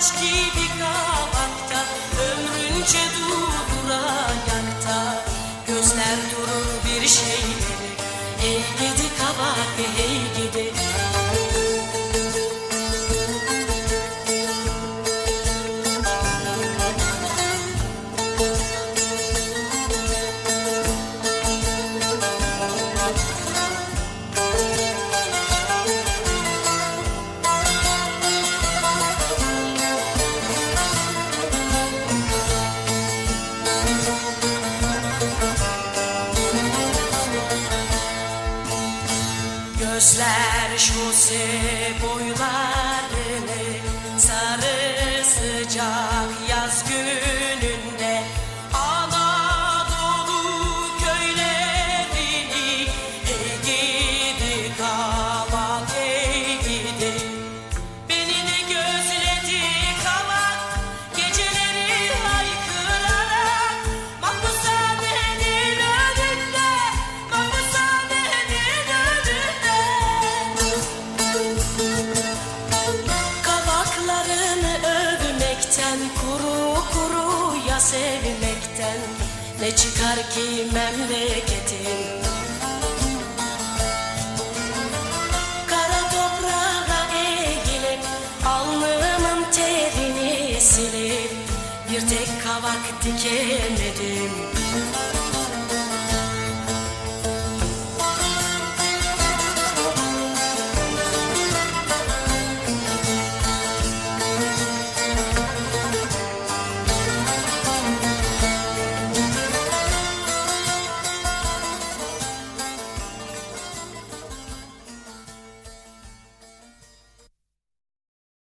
Saç gibi kavakta Ömrünce dur ayakta Gözler durur bir şeyleri Ey gidi kabak ey gidi Thank you. Gözler şose boylarını Ne çıkar ki memleketim Kara toprağa eğilip Alnımın terini silip Bir tek kavak dikemedim